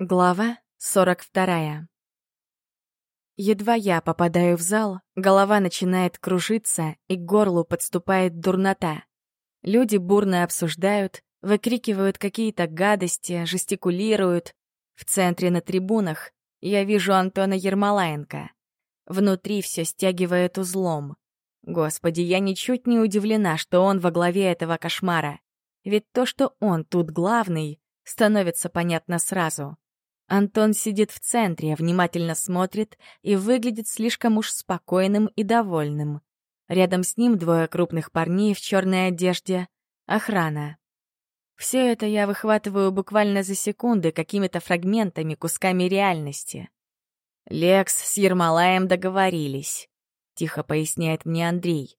Глава 42. Едва я попадаю в зал, голова начинает кружиться, и к горлу подступает дурнота. Люди бурно обсуждают, выкрикивают какие-то гадости, жестикулируют. В центре на трибунах я вижу Антона Ермолаенко. Внутри все стягивает узлом. Господи, я ничуть не удивлена, что он во главе этого кошмара. Ведь то, что он тут главный, становится понятно сразу. Антон сидит в центре, внимательно смотрит и выглядит слишком уж спокойным и довольным. Рядом с ним двое крупных парней в черной одежде. Охрана. Все это я выхватываю буквально за секунды какими-то фрагментами, кусками реальности. «Лекс с Ермолаем договорились», — тихо поясняет мне Андрей.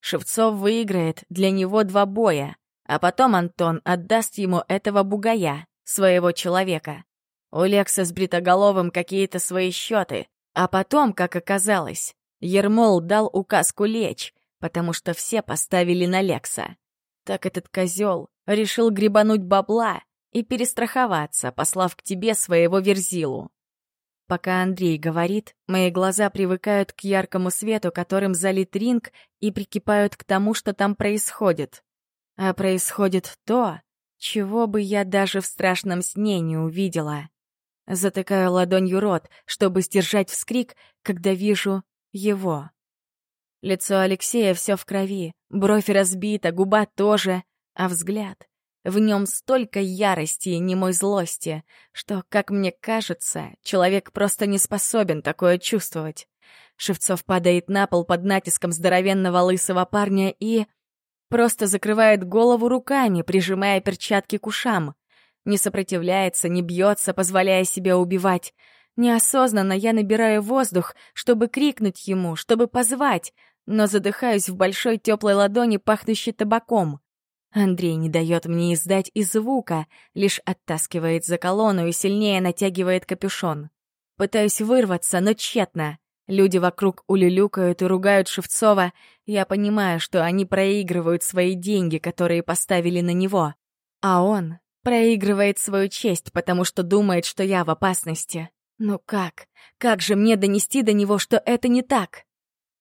«Шевцов выиграет для него два боя, а потом Антон отдаст ему этого бугая, своего человека, у Лекса с Бритоголовым какие-то свои счеты, а потом, как оказалось, Ермол дал указ лечь, потому что все поставили на Лекса. Так этот козел решил гребануть бабла и перестраховаться, послав к тебе своего верзилу. Пока Андрей говорит, мои глаза привыкают к яркому свету, которым залит ринг, и прикипают к тому, что там происходит. А происходит то, чего бы я даже в страшном сне не увидела. Затыкаю ладонью рот, чтобы сдержать вскрик, когда вижу его. Лицо Алексея все в крови, бровь разбита, губа тоже, а взгляд. В нем столько ярости и немой злости, что, как мне кажется, человек просто не способен такое чувствовать. Шевцов падает на пол под натиском здоровенного лысого парня и... просто закрывает голову руками, прижимая перчатки к ушам. Не сопротивляется, не бьется, позволяя себе убивать. Неосознанно я набираю воздух, чтобы крикнуть ему, чтобы позвать, но задыхаюсь в большой теплой ладони, пахнущей табаком. Андрей не дает мне издать и звука, лишь оттаскивает за колонну и сильнее натягивает капюшон. Пытаюсь вырваться, но тщетно. Люди вокруг улюлюкают и ругают Шевцова. Я понимаю, что они проигрывают свои деньги, которые поставили на него. А он проигрывает свою честь, потому что думает, что я в опасности. Ну как? Как же мне донести до него, что это не так?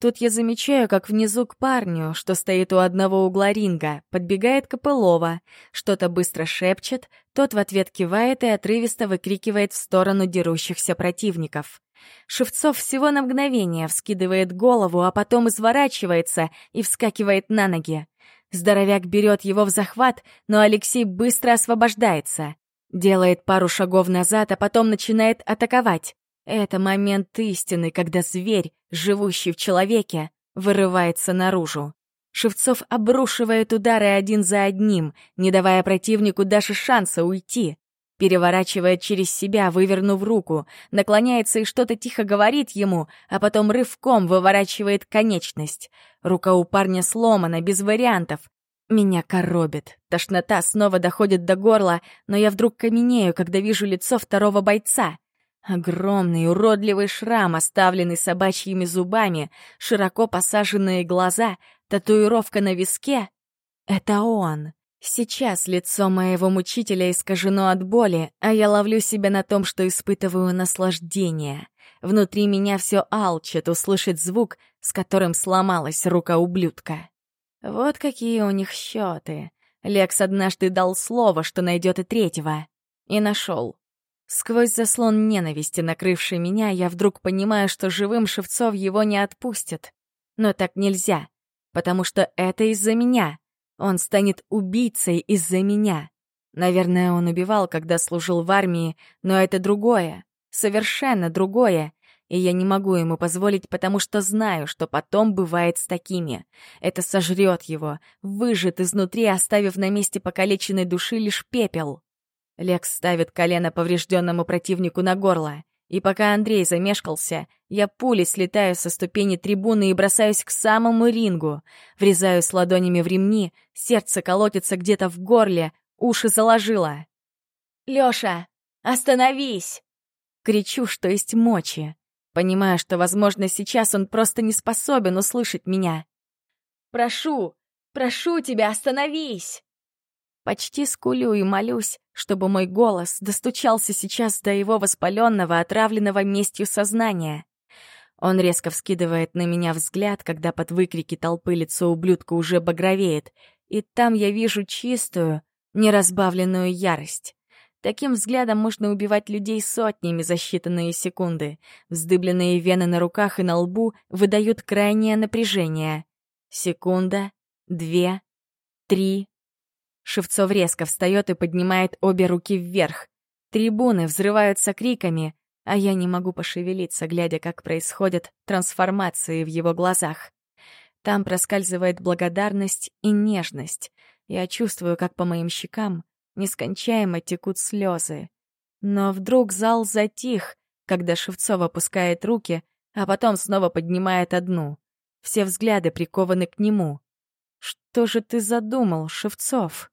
Тут я замечаю, как внизу к парню, что стоит у одного угла ринга, подбегает Копылова, что-то быстро шепчет, тот в ответ кивает и отрывисто выкрикивает в сторону дерущихся противников. Шевцов всего на мгновение вскидывает голову, а потом изворачивается и вскакивает на ноги. Здоровяк берет его в захват, но Алексей быстро освобождается. Делает пару шагов назад, а потом начинает атаковать. Это момент истины, когда зверь, живущий в человеке, вырывается наружу. Шевцов обрушивает удары один за одним, не давая противнику даже шанса уйти переворачивает через себя, вывернув руку, наклоняется и что-то тихо говорит ему, а потом рывком выворачивает конечность. Рука у парня сломана, без вариантов. Меня коробит. Тошнота снова доходит до горла, но я вдруг каменею, когда вижу лицо второго бойца. Огромный уродливый шрам, оставленный собачьими зубами, широко посаженные глаза, татуировка на виске — это он. Сейчас лицо моего мучителя искажено от боли, а я ловлю себя на том, что испытываю наслаждение. Внутри меня все алчет услышать звук, с которым сломалась рука ублюдка. Вот какие у них счеты. Лекс однажды дал слово, что найдет и третьего. И нашел. Сквозь заслон ненависти, накрывший меня, я вдруг понимаю, что живым Шевцов его не отпустят. Но так нельзя, потому что это из-за меня. Он станет убийцей из-за меня. Наверное, он убивал, когда служил в армии, но это другое, совершенно другое. И я не могу ему позволить, потому что знаю, что потом бывает с такими. Это сожрет его, выжжет изнутри, оставив на месте покалеченной души лишь пепел. Лекс ставит колено поврежденному противнику на горло. И пока Андрей замешкался, я пулей слетаю со ступени трибуны и бросаюсь к самому рингу. Врезаюсь ладонями в ремни, сердце колотится где-то в горле, уши заложило. «Лёша, остановись!» Кричу, что есть мочи. Понимаю, что, возможно, сейчас он просто не способен услышать меня. «Прошу, прошу тебя, остановись!» Почти скулю и молюсь, чтобы мой голос достучался сейчас до его воспаленного, отравленного местью сознания. Он резко вскидывает на меня взгляд, когда под выкрики толпы лицо ублюдка уже багровеет, и там я вижу чистую, неразбавленную ярость. Таким взглядом можно убивать людей сотнями за считанные секунды. Вздыбленные вены на руках и на лбу выдают крайнее напряжение. Секунда, две, три. Шевцов резко встает и поднимает обе руки вверх. Трибуны взрываются криками, а я не могу пошевелиться, глядя, как происходят трансформации в его глазах. Там проскальзывает благодарность и нежность. Я чувствую, как по моим щекам нескончаемо текут слезы. Но вдруг зал затих, когда Шевцов опускает руки, а потом снова поднимает одну. Все взгляды прикованы к нему. «Что же ты задумал, Шевцов?»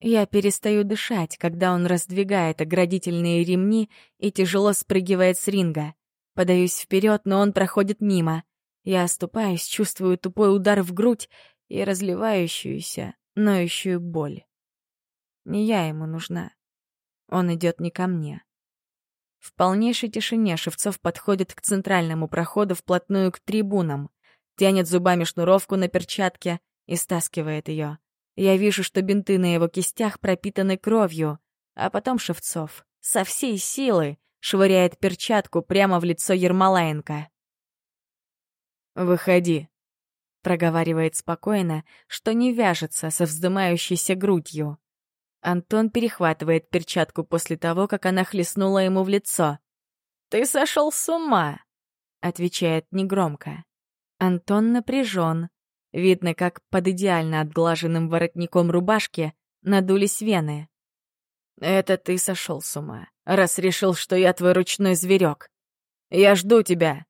Я перестаю дышать, когда он раздвигает оградительные ремни и тяжело спрыгивает с ринга. Подаюсь вперед, но он проходит мимо. Я оступаюсь, чувствую тупой удар в грудь и разливающуюся, ноющую боль. Не я ему нужна. Он идет не ко мне. В полнейшей тишине Шевцов подходит к центральному проходу вплотную к трибунам, тянет зубами шнуровку на перчатке и стаскивает ее. Я вижу, что бинты на его кистях пропитаны кровью, а потом Шевцов со всей силы швыряет перчатку прямо в лицо Ермолаенко. «Выходи», — проговаривает спокойно, что не вяжется со вздымающейся грудью. Антон перехватывает перчатку после того, как она хлестнула ему в лицо. «Ты сошел с ума!» — отвечает негромко. Антон напряжен, Видно, как под идеально отглаженным воротником рубашки надулись вены. «Это ты сошел с ума, раз решил, что я твой ручной зверек. Я жду тебя!»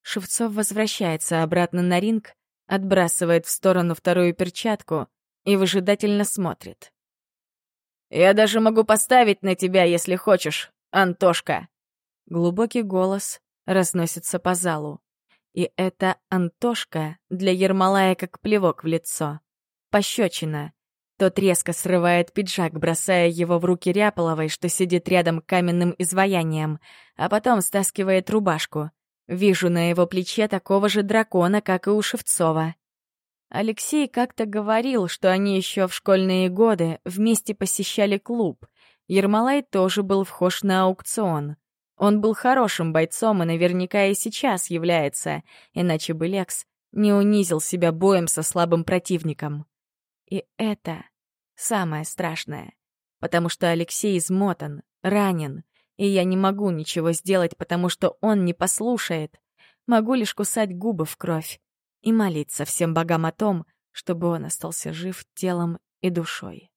Шевцов возвращается обратно на ринг, отбрасывает в сторону вторую перчатку и выжидательно смотрит. «Я даже могу поставить на тебя, если хочешь, Антошка!» Глубокий голос разносится по залу. И это Антошка для Ермолая как плевок в лицо. Пощечина. Тот резко срывает пиджак, бросая его в руки Ряполовой, что сидит рядом каменным изваянием, а потом стаскивает рубашку. Вижу на его плече такого же дракона, как и у Шевцова. Алексей как-то говорил, что они еще в школьные годы вместе посещали клуб. Ермолай тоже был вхож на аукцион. Он был хорошим бойцом и наверняка и сейчас является, иначе бы Лекс не унизил себя боем со слабым противником. И это самое страшное, потому что Алексей измотан, ранен, и я не могу ничего сделать, потому что он не послушает. Могу лишь кусать губы в кровь и молиться всем богам о том, чтобы он остался жив телом и душой.